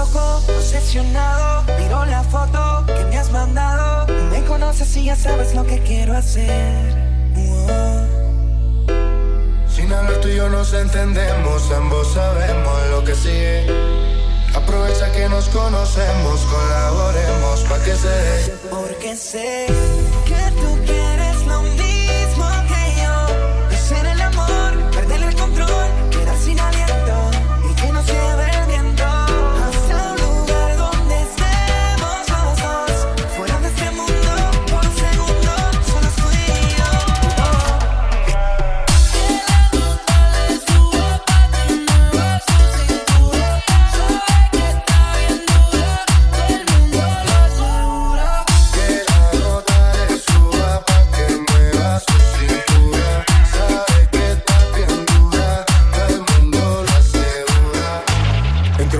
loco, obsesionado. Miro la foto que me has mandado. Me conoces y ya sabes lo que quiero hacer. Sin hablar tú y yo nos entendemos, ambos sabemos lo que sigue. Aprovecha que nos conocemos, colaboremos pa' que se dé. Porque sé que tú quieres.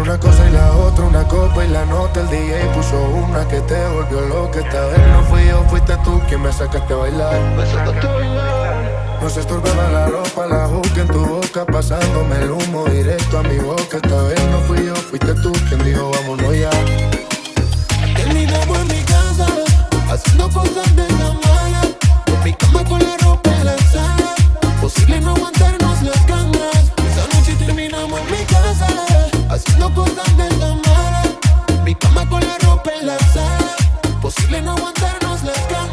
Una cosa y la otra, una copa y la nota, el DJ puso una que te volvió loca. Esta vez no fui yo, fuiste tú quien me sacaste a bailar. No se estorbaba la ropa, la juca en tu boca, pasándome el humo directo a mi boca. Esta vez no fui yo, fuiste tú quien dijo vámonos ya. Terminamos en mi casa, haciendo cosas de la mala. En mi cama con la ropa en la posible no aguantarnos las ganas. Haciendo cosas de la mala Mi cama con la ropa en la sala. Posible no aguantarnos las ganas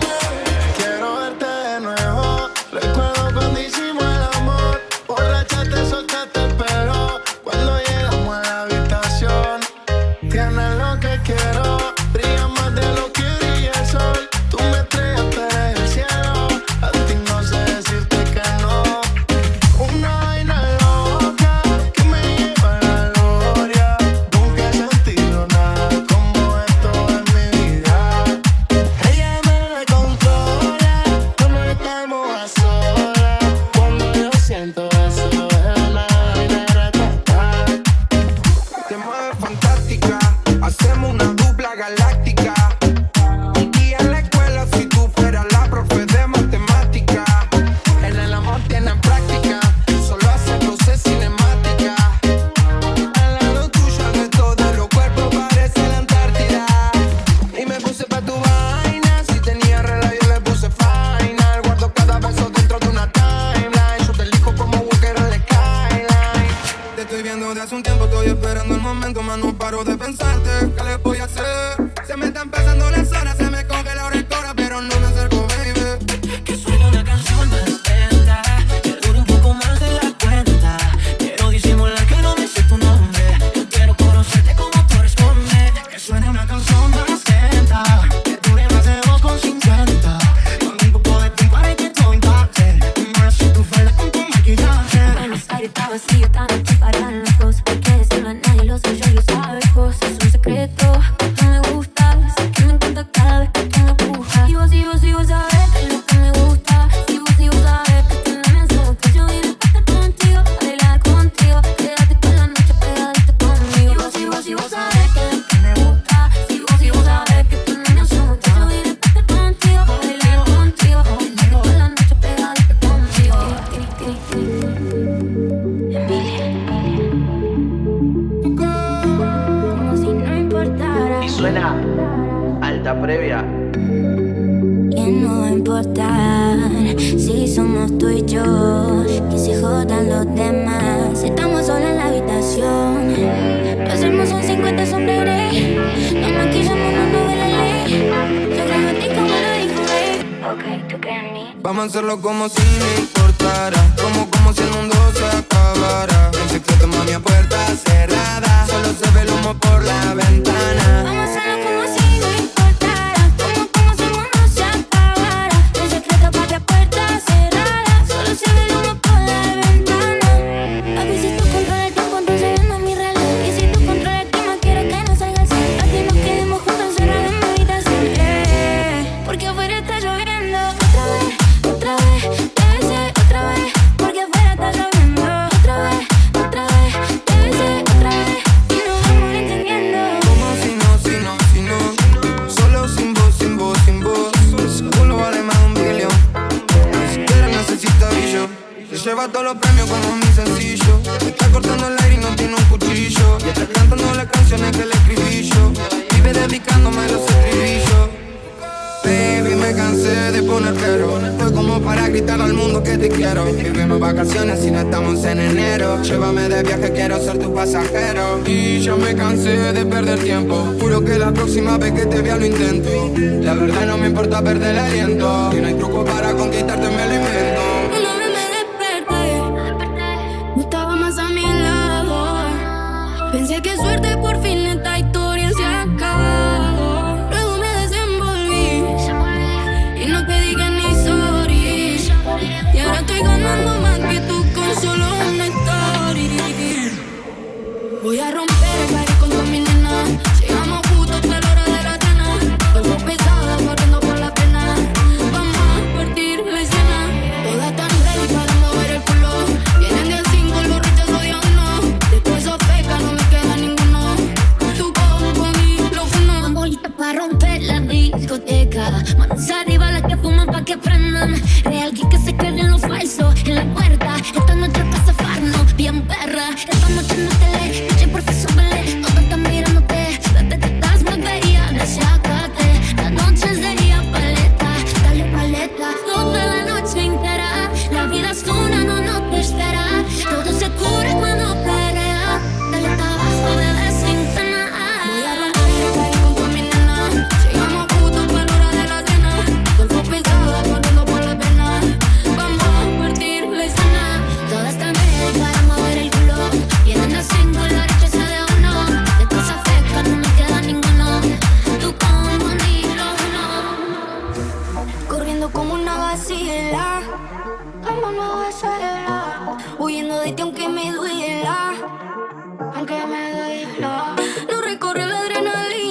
Hacerlo como si no importara. Como, como si el mundo se acabara. En secreto, mami, a puerta cerrada. Solo se ve el humo por la ventana. Y se va todos los premios como un sencillo. Está cortando el aire y no tiene un cuchillo. Y está cantando las canciones que le escribí yo. Vive dedicándome los estribillos. Baby, me cansé de poner pero Fue como para gritar al mundo que te quiero Vivimos vacaciones y no estamos en enero Llévame de viaje, quiero ser tu pasajero Y yo me cansé de perder tiempo Juro que la próxima vez que te vea lo intento La verdad no me importa perder el aliento Que no hay truco para conquistarte, me lo invento Voy a romper. Vámonos a. Huyendo de ti aunque me duela. Aunque me duela. No recorre la adrenalina.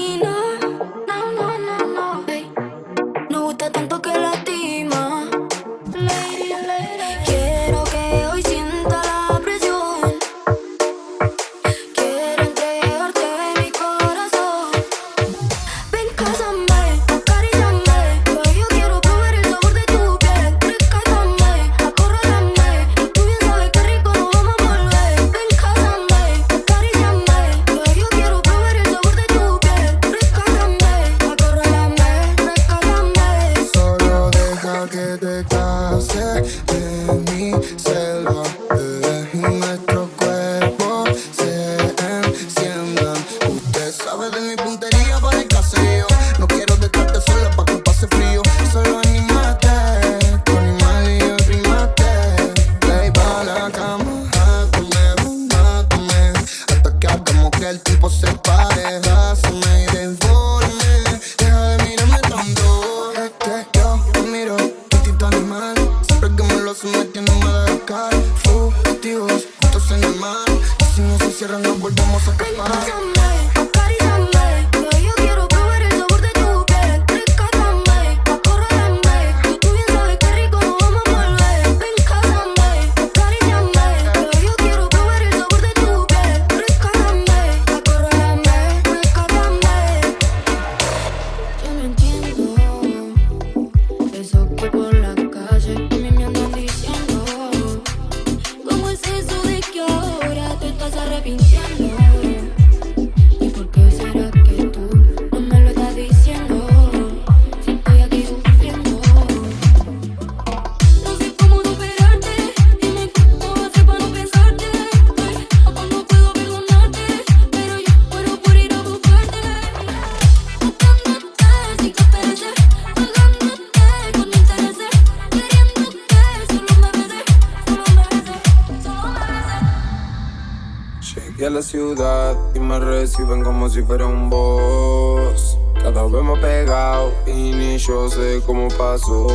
ciudad y me reciben como si fuera un boss. Cada vez más pegado y ni yo sé cómo pasó.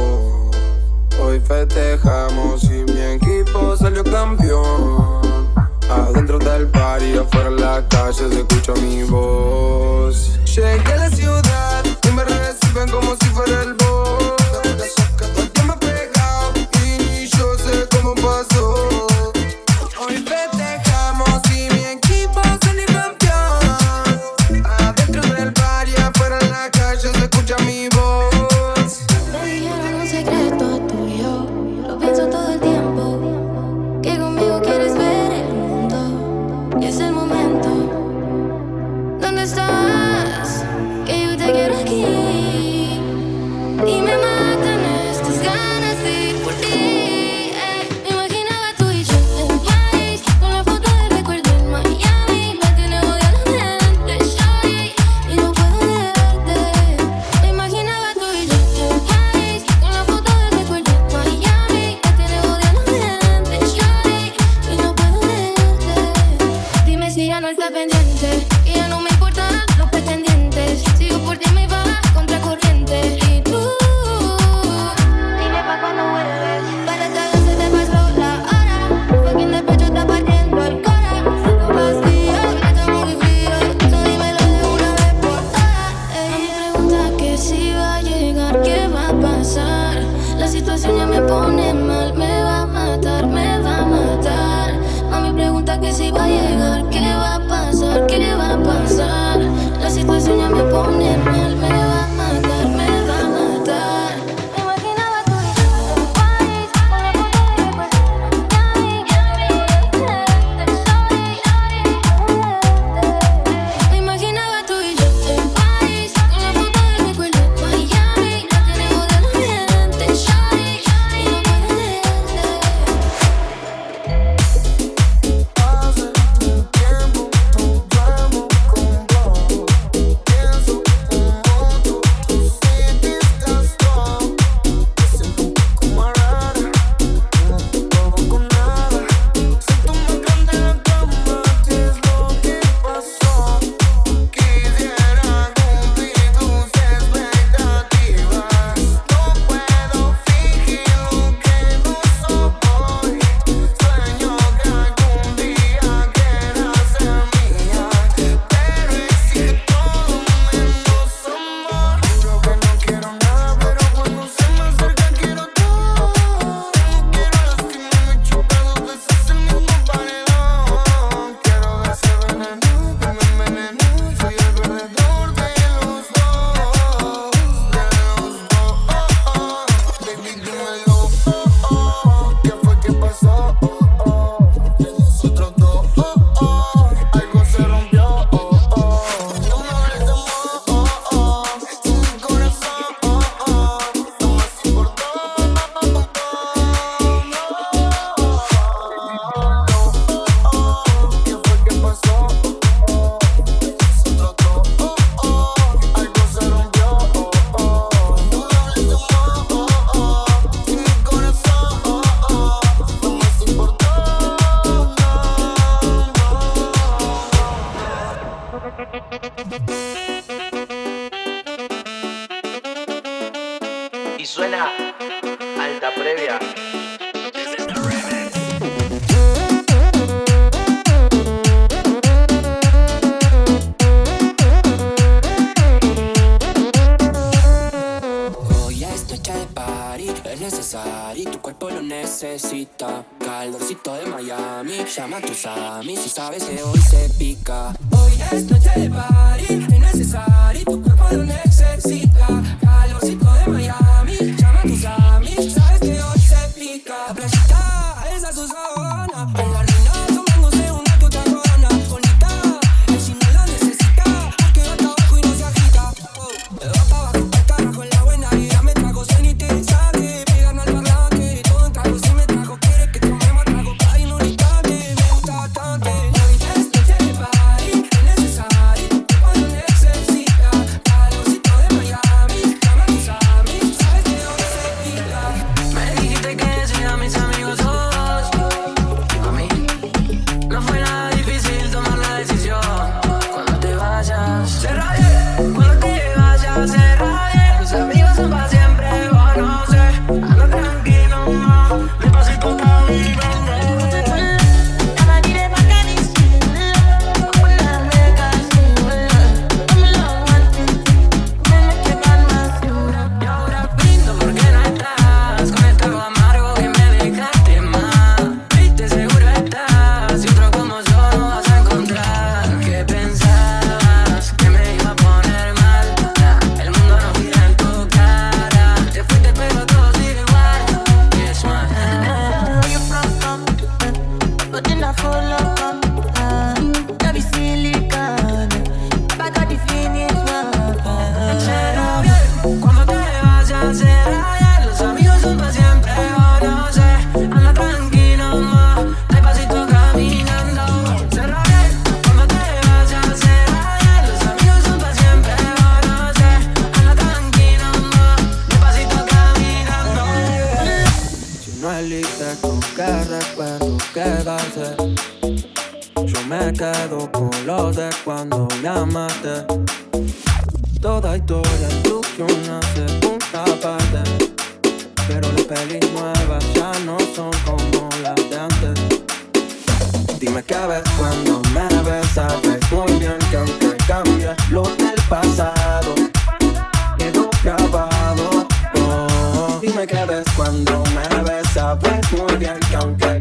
Hoy festejamos y mi equipo salió campeón. Adentro del party, afuera en la calle se escucha mi voz. Llegué a la ciudad y me reciben como si fuera el boss. si va a llegar, qué va a pasar. La situación ya me pone mal, me va a matar, me va a matar. Mami pregunta que si va a llegar, qué va a pasar, qué va a pasar. La situación ya me pone mal. Qué ves cuando me ves, sabes muy bien que aunque cambie lo del pasado, quedó grabado. Oh, dime qué ves cuando me ves, sabes muy bien que aunque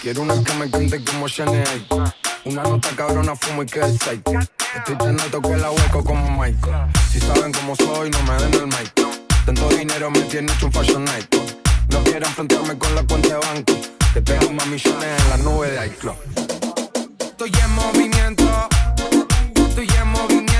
Quiero una que me cante como Shania Una nota cabrona, fumo y que psych Estoy tan alto que la hueco como Michael Si saben cómo soy, no me den el mic. Tanto dinero me tiene hecho un fashion night. No quiero enfrentarme con la cuenta de banco. Que tengo más millones en la nube de iCloud. Estoy en movimiento. Estoy en movimiento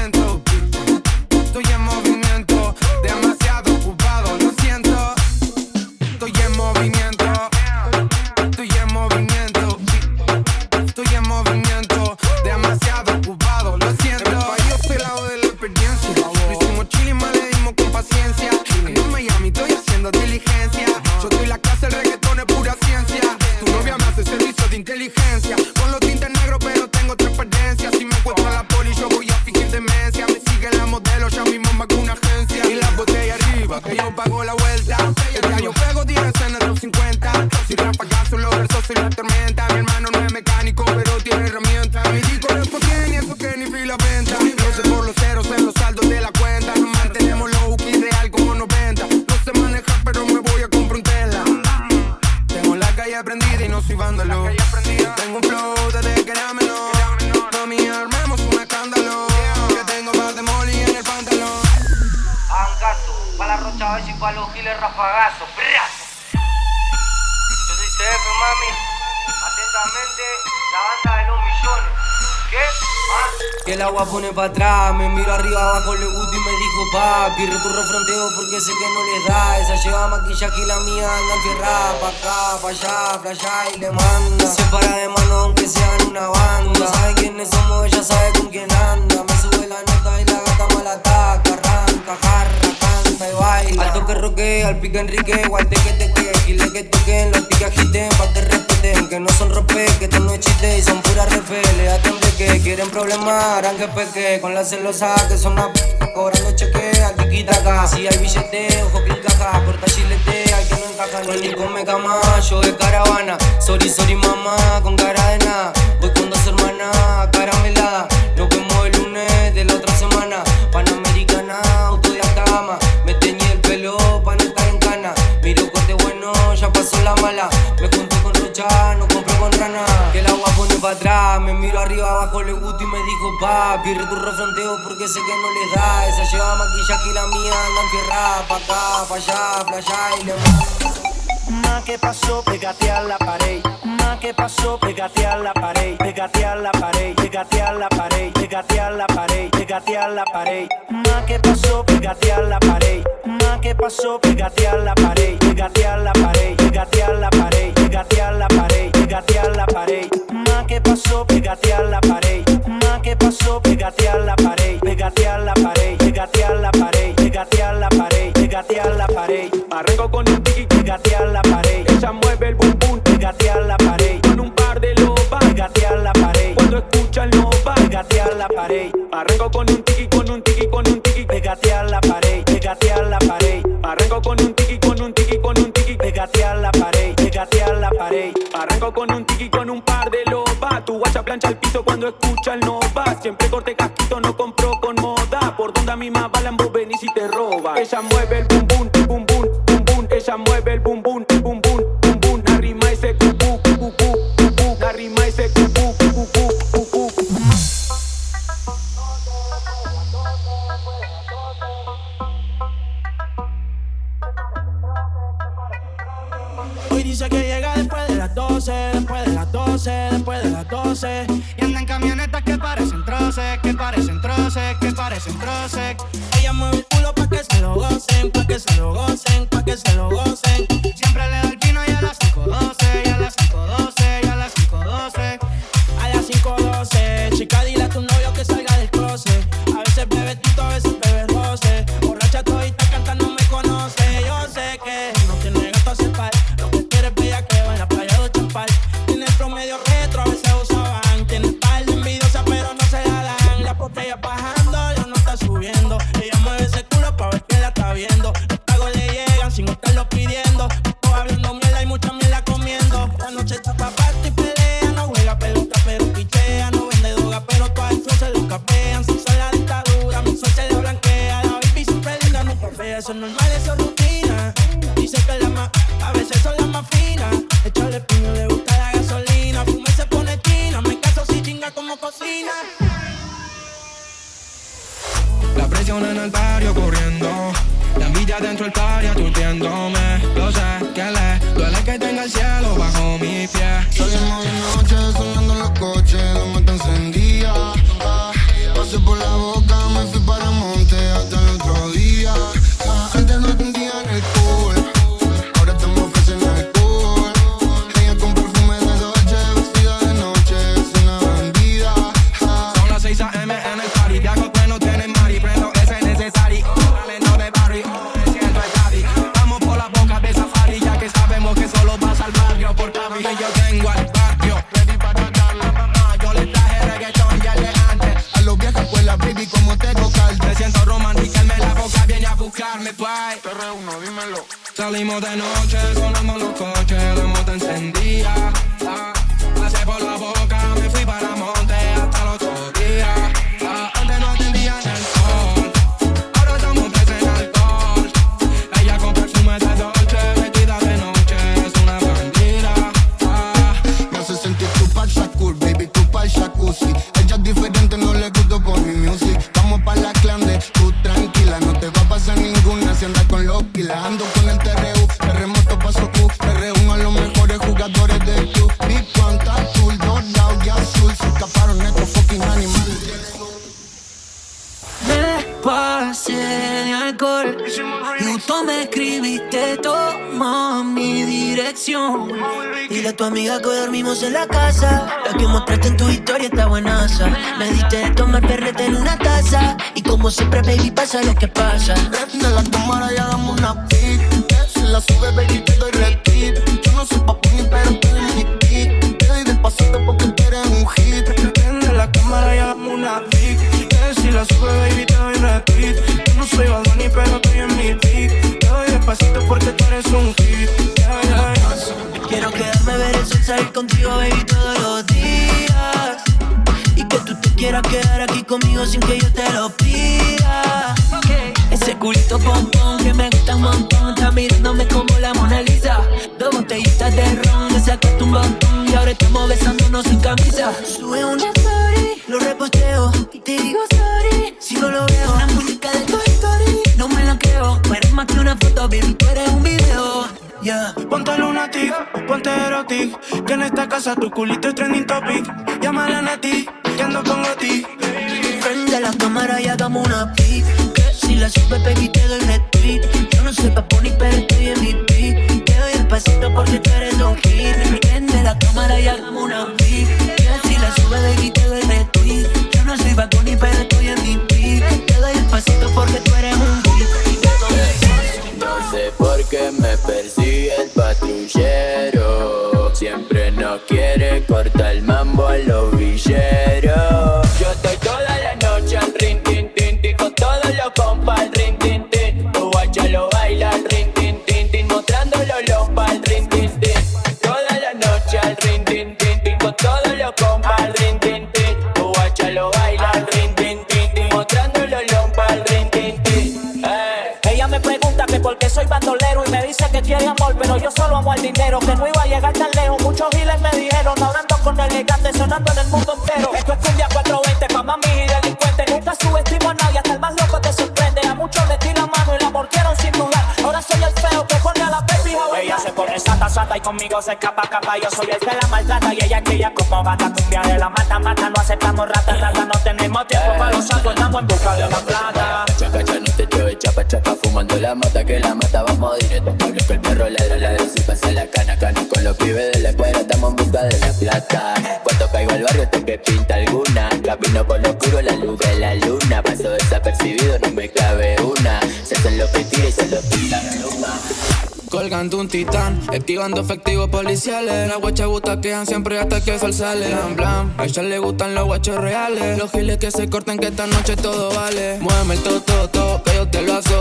para atrás, me miro arriba abajo le gusta y me dijo papi, returro fronteo porque sé que no les da. Esa lleva maquillaje y la mía anda fierrada pa' acá, pa' allá, pa' allá y le manda. Se para de mano aunque sean una banda. Sabe quiénes somos, ella sabe con quién anda. Me sube la nota y la gata mal ataca, arranca, jarra, canta y baila. Al toque roque, al pique Enrique, guante que te que, gile que toquen, los tique agiten pa' que. Que no son rope, que esto no es chiste y son puras refeles. Atende que quieren problemar, aunque peque. Con la celosa que son una cobrando cheque, aquí quita acá. Si hay billete, ojo que encaja, corta chilete, al que no encaja. No ni come cama, yo de caravana. Sorry, sorry mamá, con cara de nada. Voy con dos hermanas, caramelada. Nos el agua pone pa' atrás. Me miro arriba, abajo le gusto y me dijo papi. Returro fronteo porque sé que no les da. Esa lleva maquillaje y la mía andan fierrada. Pa' acá, pa' allá, pa' allá y le manda. Ma, ¿qué pasó? Pégate a la pared. Ma, ¿qué pasó? Pégate a la pared. Pégate a la pared. Pégate a la pared. Pégate a la pared. Pégate a la pared. Ma, ¿qué pasó? Pégate a la pared. Ma, ¿qué pasó? Pégate a la pared. Pégate a la pared. Pégate a la pared. Pégate a la pared. Pégate a la pared. Ma, ¿qué pasó? Pégate a la pared. Ma, ¿qué pasó? Pégate a la pared. Pégate a la pared. Pégate a la pared. Pégate a la pared. Pégate a la pared. Arranco con un tiki, pégate a la pared. Ella mueve el bum bum, pégate a la pared. Con un par de lobas, pégate a la pared. Cuando escuchan lobas, pégate a la pared. Arranco con un tiki, con un tiki, con un tiki, pégate a la pared. A. Arranco con un tiki, con un par de lobas. Tu guacha plancha al piso cuando escucha el nova. Siempre corte casquito, no compro con moda. la misma bala en vos venís y te roba. Ella mueve el bum bum, que solo pasa al barrio por. Y yo tengo al barrio. Ready para dar la mamá. Yo le traje reggaetón ya de antes. a los viejos escuela, baby, como te tocarte. Me siento romántica. Él me la boca viene a buscarme, bye. Te reúno, dímelo. Salimos de noche, sonamos los coches, la moto encendía. Toma mi dirección. Dile a tu amiga que dormimos en la casa. La que mostraste en tu historia está buenaza. Me diste de tomar perrete en una taza. Y como siempre, baby, pasa lo que pasa. Prende la cámara y hagamos una pic. Si la sube, baby, te doy. Yo no soy papi, pero tú eres mi. Te doy despacito porque tú un hit. La cámara y hagamos una pic. Que si la sube, baby, te doy retweet. Yo no soy Bad Bunny, pero estoy en mi pic. Te doy despacito porque tú eres un hit. Yeah, yeah, yeah. Quiero quedarme, ver el sol salir contigo, baby, todos los días. Y que tú te quieras quedar aquí conmigo sin que yo te lo pida. Ese culito pompón que me gusta un montón. Está mirándome como la Mona Lisa. Dos botellitas de ron, me sacaste un montón. Y ahora estamos besándonos sin camisa. Sube una story, lo reposteo. Y te digo sorry, si no lo veo. Una música de Toy Story, no me la creo. Tú eres más que una foto, baby, tú eres un video. Yeah. Ponte lunatic, ponte erotic. Que en esta casa tu culito es trending topic. Llámala a Nati, que ando con ti Prende la cámara y hagamos una pic si la sube, baby, te doy retweet Yo no soy pa' pony, pero estoy en mi pic Te doy el pasito porque tú eres un hit. Prende la cámara y hagamos una Que si la sube, baby, te doy retweet Yo no soy pa' pony, pero estoy en mi pic Te doy el pasito porque tú eres un hit No sé por qué me persigue el patrullero. Siempre nos quiere cortar el mambo a los villeros. Pregunta que por qué soy bandolero y me dice que quiere amor, pero yo solo amo el dinero, que no iba a llegar tan lejos. Muchos giles me dijeron, ahora ando con elegante, sonando en el mundo entero. Esto es cumbia 420 pa' mami y delincuente. Nunca subestimo a nadie, hasta el más loco te sorprende. A muchos les di la mano y la mordieron sin dudar. Ahora soy el feo que pone a la baby a Ella se pone sata, sata y conmigo se escapa, capa. Yo soy el que la maltrata y ella que ella como gata. Cumbia de la mata, mata, no aceptamos rata, rata. No tenemos tiempo para los sacos, estamos en busca de la plata. La mata, que la mata Vamos directo, Pablo, que el perro ladra, ladra Si pasa la cana, cana Con los pibes de la escuadra Estamos en busca de la plata Cuando caigo al barrio, te que pinta alguna Camino por lo oscuro, la luz de la luna Paso desapercibido, no me cabe una Se hacen los que y se los pinta la luna Colgando un titán, esquivando efectivos policiales. Las guachas quedan siempre hasta que el sol sale. Blam, blam. A ella le gustan los guachos reales. Los giles que se cortan, que esta noche todo vale. Muéveme el toto, to, que yo te lo azoto.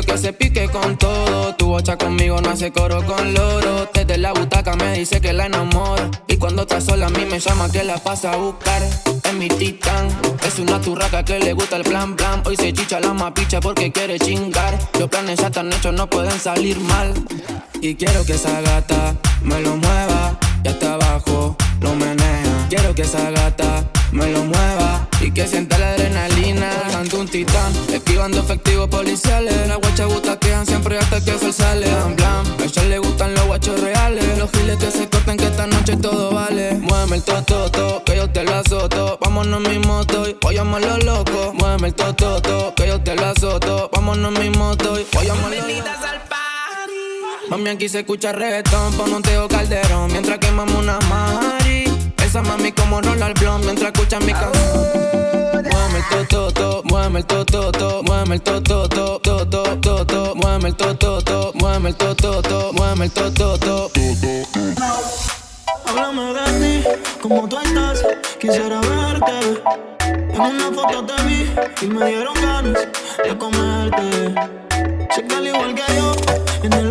Quiero que se pique con todo. Tu bocha conmigo no hace coro con loro. Desde la butaca me dice que la enamora. Y cuando está sola a mí me llama que la pasa a buscar. Es mi titán, es una turraca que le gusta el plan plan. Hoy se chicha la mapicha porque quiere chingar. Los planes ya están hechos, no pueden salir mal. Y quiero que esa gata me lo mueva y hasta abajo lo menea. Quiero que esa gata me lo mueva y que sienta la adrenalina. Tanto un titán, esquivando efectivos policiales. Las guachas quedan siempre hasta que sol sale. Blam. A ella le gustan los guachos reales. Los giles que se cortan que esta noche todo vale. Muéveme el toto, to, que yo te lo azoto. Vámonos mi moto y vayamos los locos. Muéveme el toto, to, que yo te lo azoto. Vámonos mi moto y vayamos los locos. Mami, aquí se escucha reggaetón, pon un teo calderón Mientras quemamos una como Ronald Blond Mientras escucha mi canción Muéveme el to, to, muéveme el to, to, to Muéveme el to, to, to, to, to, to, Muéveme el to, to, to, el to, to, to el to, to, to Háblame de ti, como tú estás, quisiera verte. En una foto te vi y me dieron ganas de comerte. Sé que al igual que yo, en el